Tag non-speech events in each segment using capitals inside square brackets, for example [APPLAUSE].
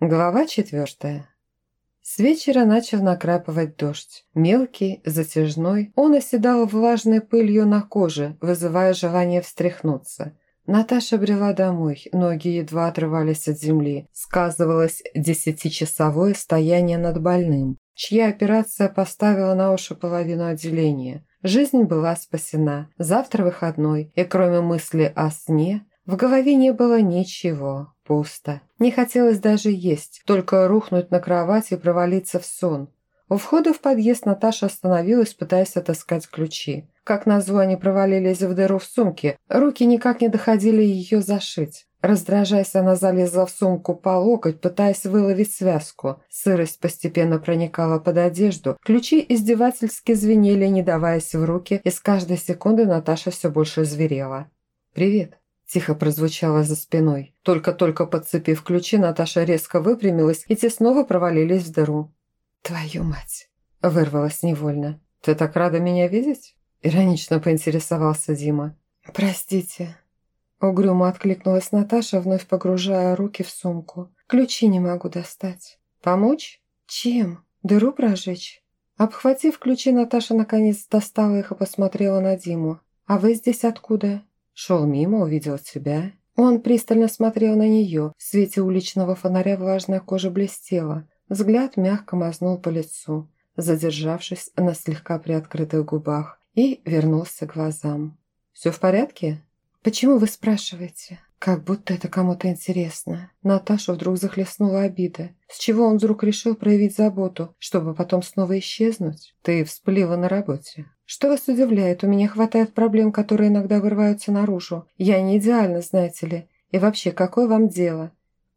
Глава четвертая. С вечера начал накрапывать дождь. Мелкий, затяжной, он оседал влажной пылью на коже, вызывая желание встряхнуться. Наташа брела домой, ноги едва отрывались от земли. Сказывалось десятичасовое стояние над больным, чья операция поставила на уши половину отделения. Жизнь была спасена. Завтра выходной, и кроме мысли о сне, в голове не было ничего. Пусто. Не хотелось даже есть, только рухнуть на кровать и провалиться в сон. У входа в подъезд Наташа остановилась, пытаясь отыскать ключи. Как назло, они провалились в дыру в сумке, руки никак не доходили ее зашить. Раздражаясь, она залезла в сумку по локоть, пытаясь выловить связку. Сырость постепенно проникала под одежду. Ключи издевательски звенели, не даваясь в руки, и с каждой секунды Наташа все больше зверела. «Привет», Тихо прозвучало за спиной. Только-только подцепив ключи, Наташа резко выпрямилась, и те снова провалились в дыру. «Твою мать!» – вырвалась невольно. «Ты так рада меня видеть?» – иронично поинтересовался Дима. «Простите». Угрюмо откликнулась Наташа, вновь погружая руки в сумку. «Ключи не могу достать». «Помочь?» «Чем? Дыру прожечь?» Обхватив ключи, Наташа наконец достала их и посмотрела на Диму. «А вы здесь откуда?» Шел мимо, увидел тебя. Он пристально смотрел на нее. В свете уличного фонаря влажная кожа блестела. Взгляд мягко мазнул по лицу, задержавшись на слегка приоткрытых губах, и вернулся к глазам. «Все в порядке?» «Почему вы спрашиваете?» Как будто это кому-то интересно. Наташу вдруг захлестнула обида. С чего он вдруг решил проявить заботу, чтобы потом снова исчезнуть? Ты всплила на работе. Что вас удивляет? У меня хватает проблем, которые иногда вырываются наружу. Я не идеальна, знаете ли. И вообще, какое вам дело?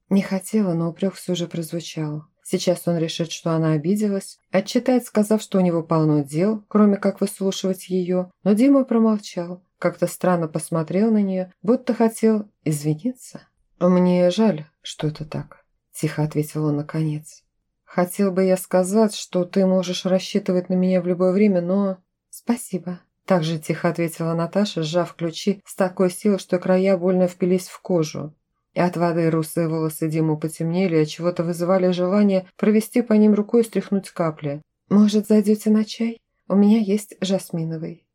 Не хотела, но упрек все же прозвучал. Сейчас он решит, что она обиделась, отчитает, сказав, что у него полно дел, кроме как выслушивать ее. Но Дима промолчал, как-то странно посмотрел на нее, будто хотел извиниться. «Мне жаль, что это так», – тихо ответил он наконец. «Хотел бы я сказать, что ты можешь рассчитывать на меня в любое время, но...» «Спасибо», – также тихо ответила Наташа, сжав ключи с такой силой, что края больно впились в кожу. И от воды русые волосы Диму потемнели, а чего-то вызывали желание провести по ним рукой и стряхнуть капли. «Может, зайдете на чай? У меня есть жасминовый».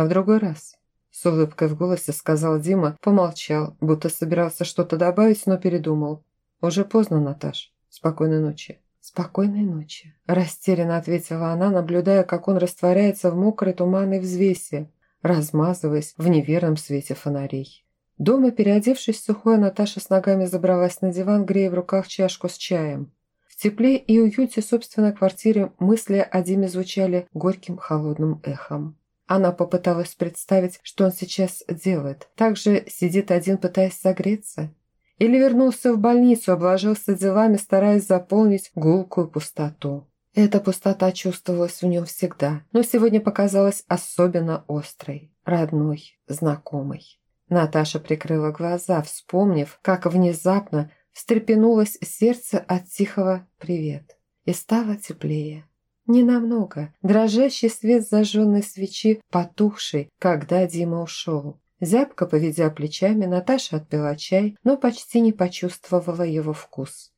А в другой раз. С улыбкой в голосе сказал Дима, помолчал, будто собирался что-то добавить, но передумал. «Уже поздно, Наташ. Спокойной ночи». «Спокойной ночи», – растерянно ответила она, наблюдая, как он растворяется в мокрой туманной взвесе, размазываясь в неверном свете фонарей. Дома, переодевшись в Наташа с ногами забралась на диван, грея в руках чашку с чаем. В тепле и уюте собственной квартиры мысли о Диме звучали горьким холодным эхом. Она попыталась представить, что он сейчас делает. Также сидит один, пытаясь согреться. Или вернулся в больницу, обложился делами, стараясь заполнить гулкую пустоту. Эта пустота чувствовалась в нем всегда, но сегодня показалась особенно острой, родной, знакомой. Наташа прикрыла глаза, вспомнив, как внезапно встрепенулось сердце от тихого «привет» и стало теплее. Ненамного. Дрожащий свет зажженной свечи, потухший, когда Дима ушел. Зябко поведя плечами, Наташа отпила чай, но почти не почувствовала его вкус.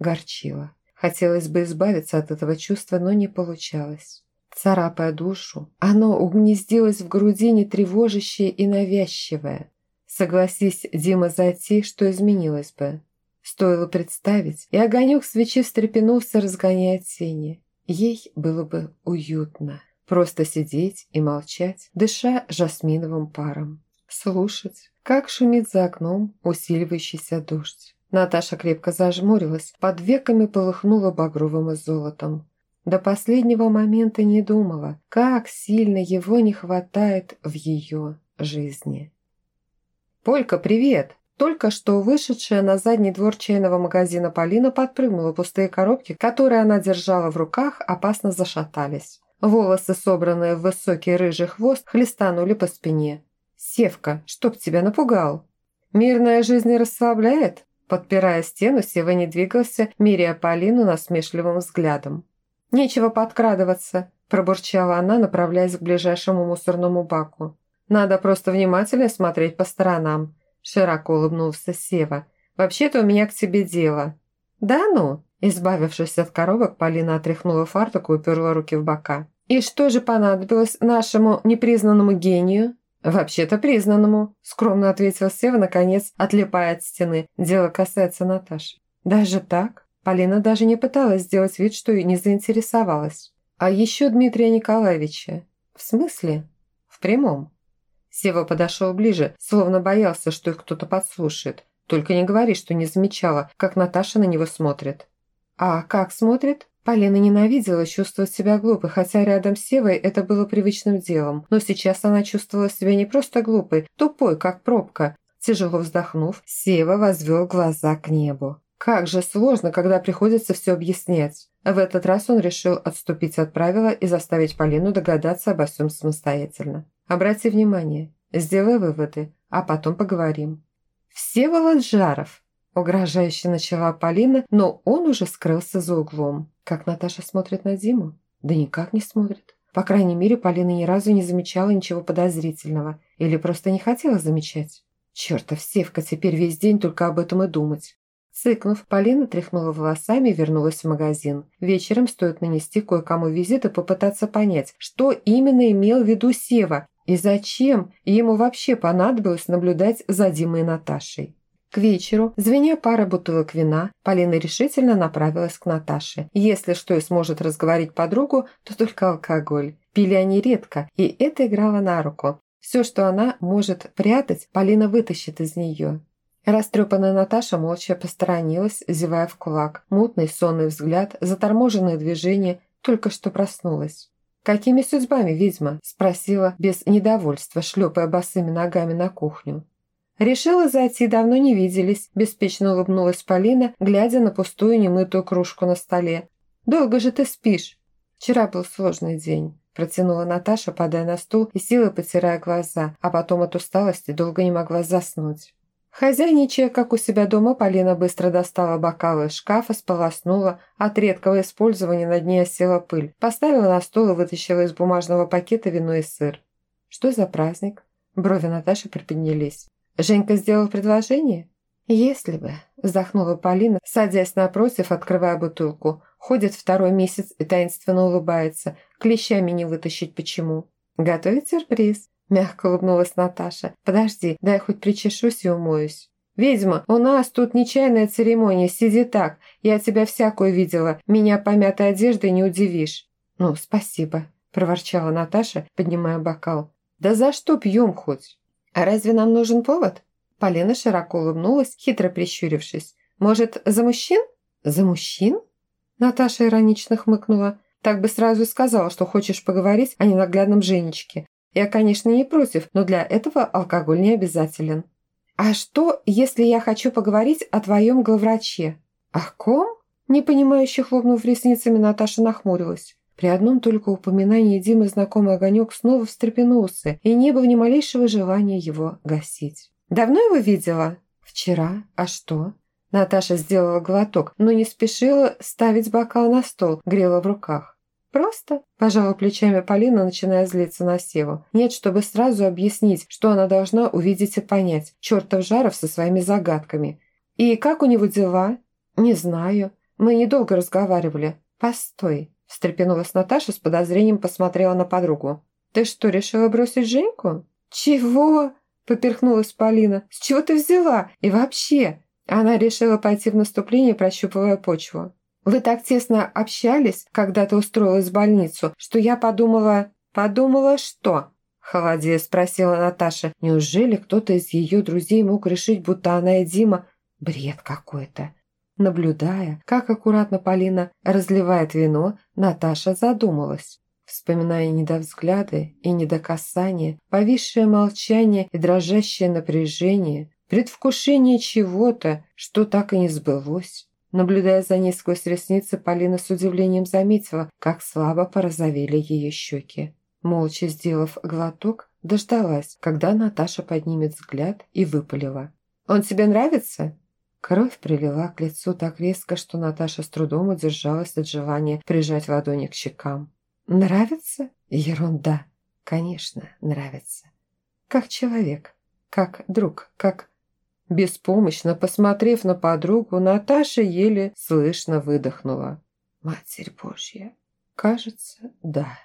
Горчила. Хотелось бы избавиться от этого чувства, но не получалось. Царапая душу, оно угнездилось в груди тревожащее и навязчивое. Согласись, Дима, зайти, что изменилось бы. Стоило представить, и огонек свечи встрепенулся, разгоняя тени. Ей было бы уютно. Просто сидеть и молчать, дыша жасминовым паром. Слушать, как шумит за окном усиливающийся дождь. Наташа крепко зажмурилась, под веками полыхнула багровым и золотом. До последнего момента не думала, как сильно его не хватает в ее жизни. «Полька, привет!» Только что вышедшая на задний двор чайного магазина Полина подпрыгнула пустые коробки, которые она держала в руках, опасно зашатались. Волосы, собранные в высокий рыжий хвост, хлестанули по спине. «Севка, чтоб тебя напугал!» «Мирная жизнь расслабляет?» Подпирая стену, Сева не двигался, меряя Полину насмешливым взглядом. «Нечего подкрадываться», – пробурчала она, направляясь к ближайшему мусорному баку. «Надо просто внимательно смотреть по сторонам. Широко улыбнулся Сева. «Вообще-то у меня к тебе дело». «Да ну!» Избавившись от коробок, Полина отряхнула фартук и уперла руки в бока. «И что же понадобилось нашему непризнанному гению?» «Вообще-то признанному», – скромно ответил Сева, наконец, отлипая от стены. Дело касается Наташи. «Даже так?» Полина даже не пыталась сделать вид, что и не заинтересовалась. «А еще Дмитрия Николаевича». «В смысле?» «В прямом». Сева подошел ближе, словно боялся, что их кто-то подслушает. Только не говори, что не замечала, как Наташа на него смотрит. А как смотрит? Полина ненавидела чувствовать себя глупой, хотя рядом с Севой это было привычным делом. Но сейчас она чувствовала себя не просто глупой, тупой, как пробка. Тяжело вздохнув, Сева возвел глаза к небу. Как же сложно, когда приходится все объяснять. В этот раз он решил отступить от правила и заставить Полину догадаться обо всем самостоятельно. Обрати внимание, сделай выводы, а потом поговорим. «Всеволод Жаров!» – угрожающе начала Полина, но он уже скрылся за углом. Как Наташа смотрит на Диму? Да никак не смотрит. По крайней мере, Полина ни разу не замечала ничего подозрительного. Или просто не хотела замечать. Чертов Севка, теперь весь день только об этом и думать. Цыкнув, Полина тряхнула волосами и вернулась в магазин. Вечером стоит нанести кое-кому визит и попытаться понять, что именно имел в виду Сева и зачем ему вообще понадобилось наблюдать за Димой и Наташей. К вечеру, звеня пара бутылок вина, Полина решительно направилась к Наташе. Если что и сможет разговорить подругу, то только алкоголь. Пили они редко, и это играло на руку. Все, что она может прятать, Полина вытащит из нее. Растрепанная Наташа молча посторонилась, зевая в кулак. Мутный сонный взгляд, заторможенные движения, только что проснулась. «Какими судьбами, ведьма?» – спросила без недовольства, шлепая босыми ногами на кухню. «Решила зайти, давно не виделись», – беспечно улыбнулась Полина, глядя на пустую немытую кружку на столе. «Долго же ты спишь?» «Вчера был сложный день», – протянула Наташа, падая на стул и силой потирая глаза, а потом от усталости долго не могла заснуть. Хозяйничая, как у себя дома, Полина быстро достала бокалы из шкафа, сполоснула, от редкого использования на дне осела пыль, поставила на стол и вытащила из бумажного пакета вино и сыр. «Что за праздник?» Брови Наташи приподнялись. «Женька сделал предложение?» «Если бы», – вздохнула Полина, садясь напротив, открывая бутылку. Ходит второй месяц и таинственно улыбается. Клещами не вытащить почему. «Готовит сюрприз», [LAUGHS] Мягко улыбнулась Наташа. «Подожди, дай хоть причешусь и умоюсь». «Ведьма, у нас тут нечаянная церемония, сиди так. Я тебя всякую видела. Меня помятой одеждой не удивишь». «Ну, спасибо», – проворчала Наташа, поднимая бокал. «Да за что пьем хоть?» «А разве нам нужен повод?» Полина широко улыбнулась, хитро прищурившись. «Может, за мужчин?» «За мужчин?» Наташа иронично хмыкнула. «Так бы сразу сказала, что хочешь поговорить о ненаглядном Женечке. Я, конечно, не против, но для этого алкоголь не обязателен. А что, если я хочу поговорить о твоем главвраче? О ком? Непонимающе хлопнув ресницами, Наташа нахмурилась. При одном только упоминании Димы знакомый огонек снова встрепенулся, и не было ни малейшего желания его гасить. «Давно его видела?» «Вчера. А что?» Наташа сделала глоток, но не спешила ставить бокал на стол, грела в руках. «Просто?» – пожала плечами Полина, начиная злиться на Севу. «Нет, чтобы сразу объяснить, что она должна увидеть и понять. Чертов Жаров со своими загадками. И как у него дела?» «Не знаю. Мы недолго разговаривали. Постой!» – встрепенулась Наташа с подозрением посмотрела на подругу. «Ты что, решила бросить Женьку?» «Чего?» – поперхнулась Полина. «С чего ты взяла? И вообще?» Она решила пойти в наступление, прощупывая почву. Вы так тесно общались, когда ты устроилась в больницу, что я подумала... Подумала, что?» Холодея спросила Наташа. Неужели кто-то из ее друзей мог решить, будто она и Дима... Бред какой-то. Наблюдая, как аккуратно Полина разливает вино, Наташа задумалась. Вспоминая недовзгляды и недокасания, повисшее молчание и дрожащее напряжение, предвкушение чего-то, что так и не сбылось. Наблюдая за ней сквозь ресницы, Полина с удивлением заметила, как слабо порозовели ее щеки. Молча сделав глоток, дождалась, когда Наташа поднимет взгляд и выпалила. «Он тебе нравится?» Кровь прилила к лицу так резко, что Наташа с трудом удержалась от желания прижать ладони к щекам. «Нравится? Ерунда! Конечно, нравится. Как человек, как друг, как Беспомощно посмотрев на подругу, Наташа еле слышно выдохнула. «Матерь Божья! Кажется, да».